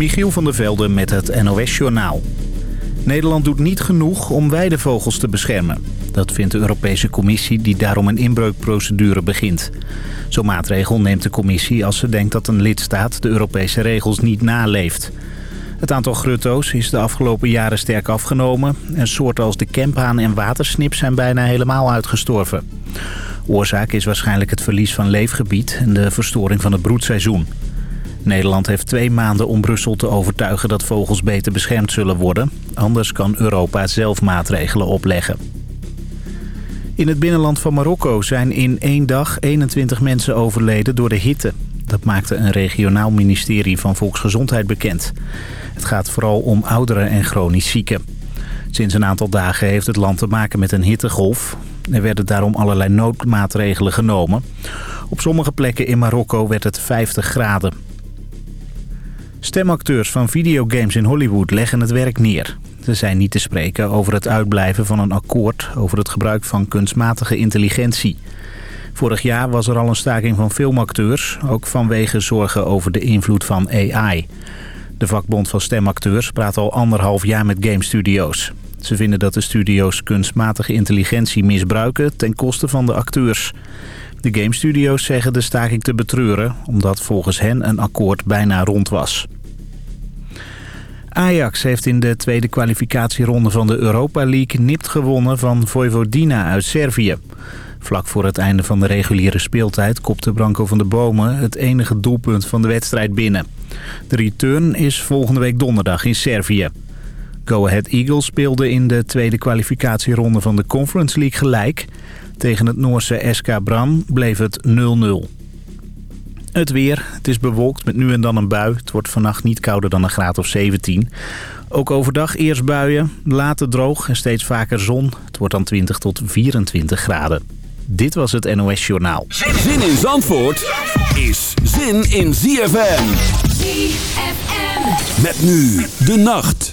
Michiel van der Velde met het NOS-journaal. Nederland doet niet genoeg om weidevogels te beschermen. Dat vindt de Europese Commissie die daarom een inbreukprocedure begint. Zo'n maatregel neemt de Commissie als ze denkt dat een lidstaat de Europese regels niet naleeft. Het aantal grutto's is de afgelopen jaren sterk afgenomen... en soorten als de kemphaan en watersnip zijn bijna helemaal uitgestorven. Oorzaak is waarschijnlijk het verlies van leefgebied en de verstoring van het broedseizoen. Nederland heeft twee maanden om Brussel te overtuigen dat vogels beter beschermd zullen worden. Anders kan Europa zelf maatregelen opleggen. In het binnenland van Marokko zijn in één dag 21 mensen overleden door de hitte. Dat maakte een regionaal ministerie van Volksgezondheid bekend. Het gaat vooral om ouderen en chronisch zieken. Sinds een aantal dagen heeft het land te maken met een hittegolf. Er werden daarom allerlei noodmaatregelen genomen. Op sommige plekken in Marokko werd het 50 graden. Stemacteurs van videogames in Hollywood leggen het werk neer. Ze zijn niet te spreken over het uitblijven van een akkoord over het gebruik van kunstmatige intelligentie. Vorig jaar was er al een staking van filmacteurs, ook vanwege zorgen over de invloed van AI. De vakbond van stemacteurs praat al anderhalf jaar met gamestudio's. Ze vinden dat de studio's kunstmatige intelligentie misbruiken ten koste van de acteurs. De gamestudio's zeggen de staking te betreuren... omdat volgens hen een akkoord bijna rond was. Ajax heeft in de tweede kwalificatieronde van de Europa League nipt gewonnen van Vojvodina uit Servië. Vlak voor het einde van de reguliere speeltijd kopte Branko van de Bomen het enige doelpunt van de wedstrijd binnen. De return is volgende week donderdag in Servië. Go Ahead Eagles speelde in de tweede kwalificatieronde van de Conference League gelijk. Tegen het Noorse SK Bran bleef het 0-0. Het weer. Het is bewolkt met nu en dan een bui. Het wordt vannacht niet kouder dan een graad of 17. Ook overdag eerst buien, later droog en steeds vaker zon. Het wordt dan 20 tot 24 graden. Dit was het NOS Journaal. Zin in Zandvoort is zin in ZFM. ZFM. Met nu de nacht.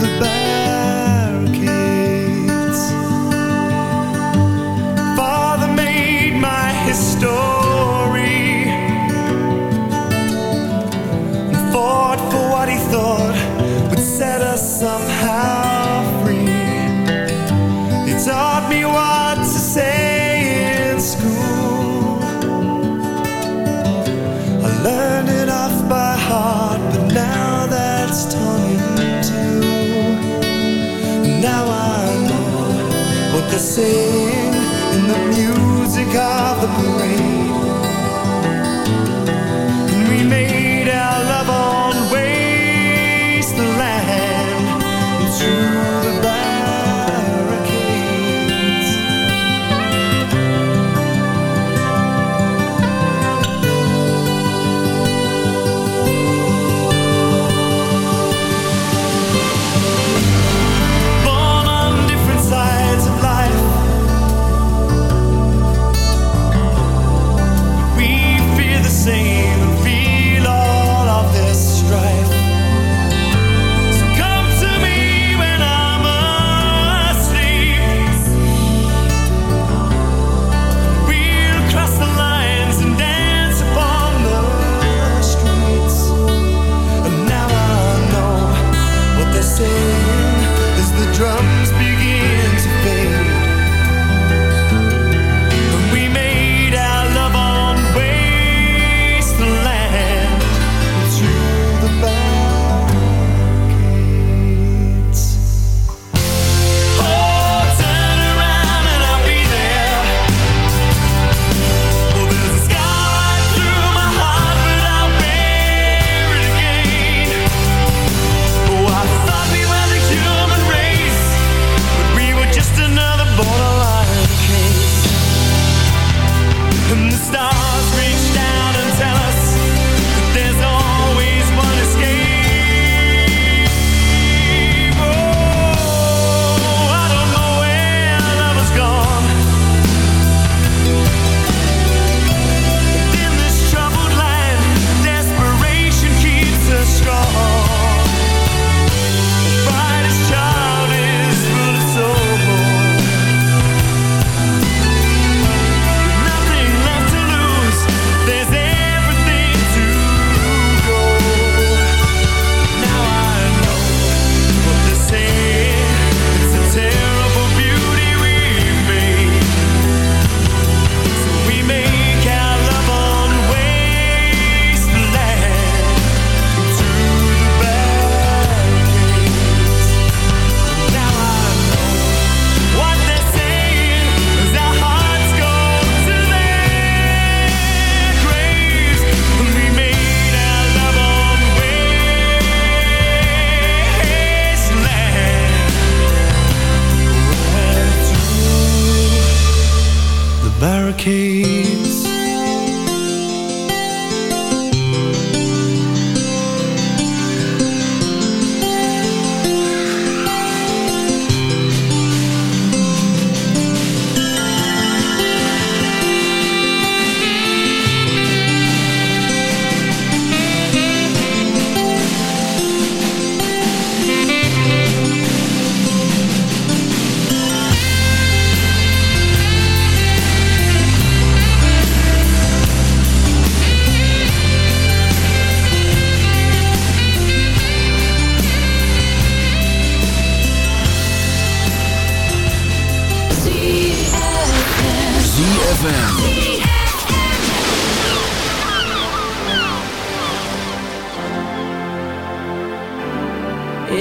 it's torn in. Now I know what they're saying in the music of the brain.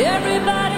Everybody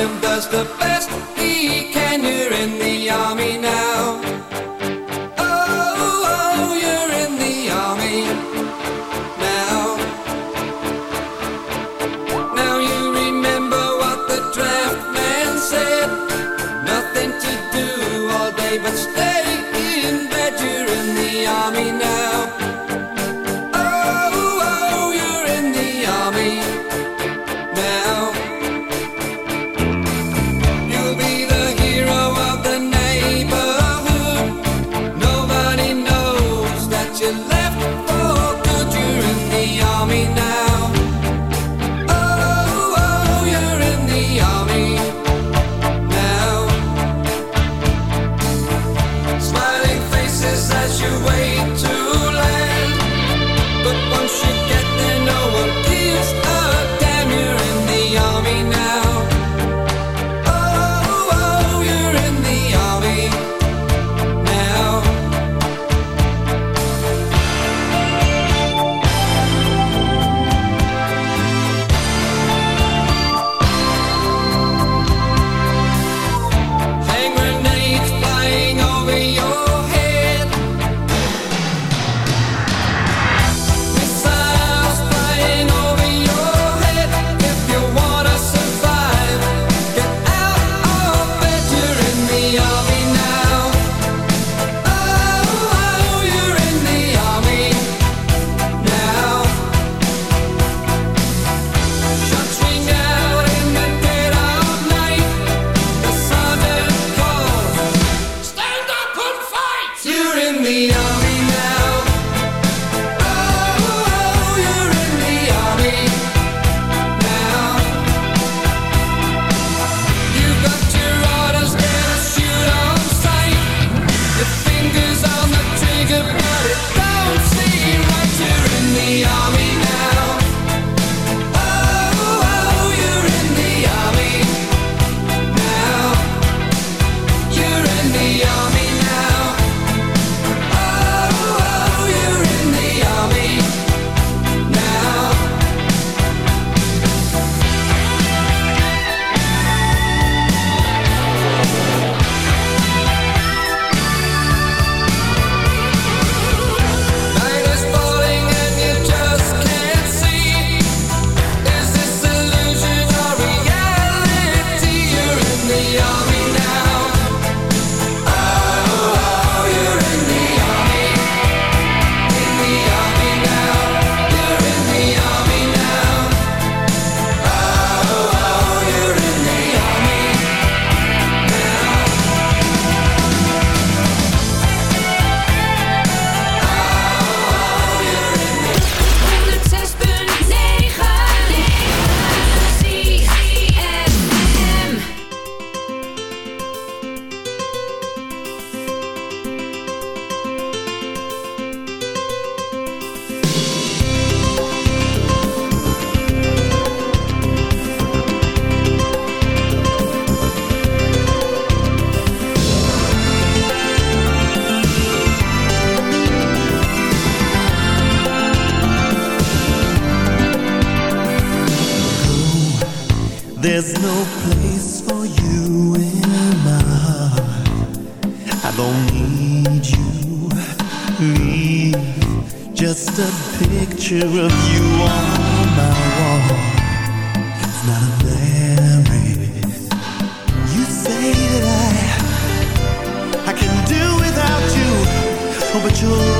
him does the best he can. You're in the army now. There's no place for you in my heart. I don't need you, leave Just a picture of you on my wall. It's not a memory. You say that I, I can do without you. Oh, but you're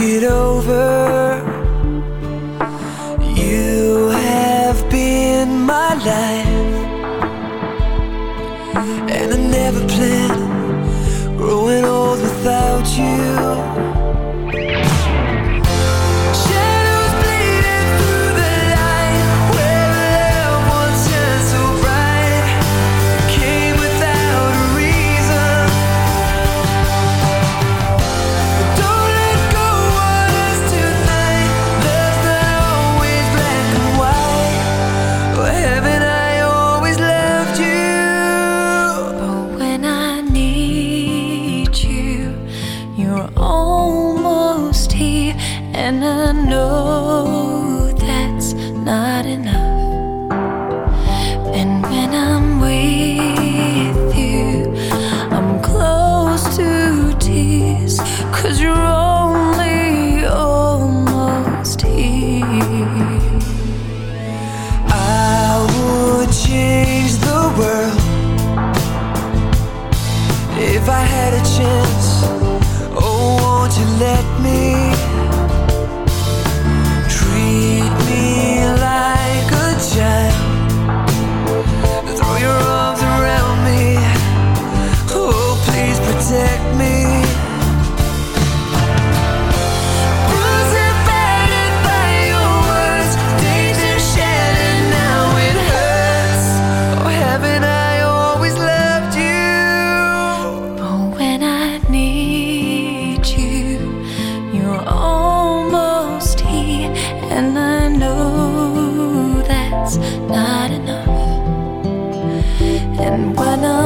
Get over. You have been my life, and I never planned growing old without you. And when I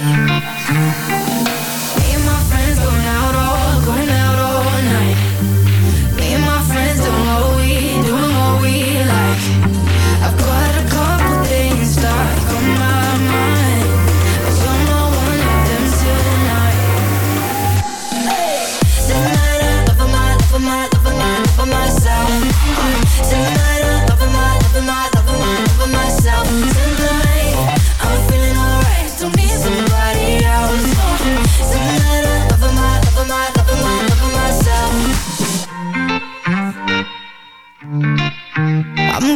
time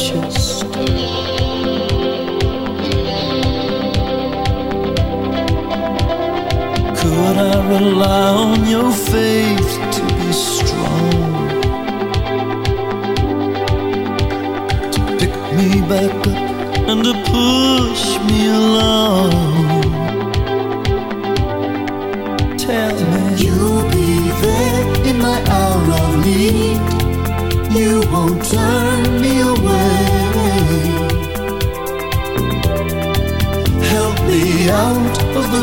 chest. Could I rely on your faith?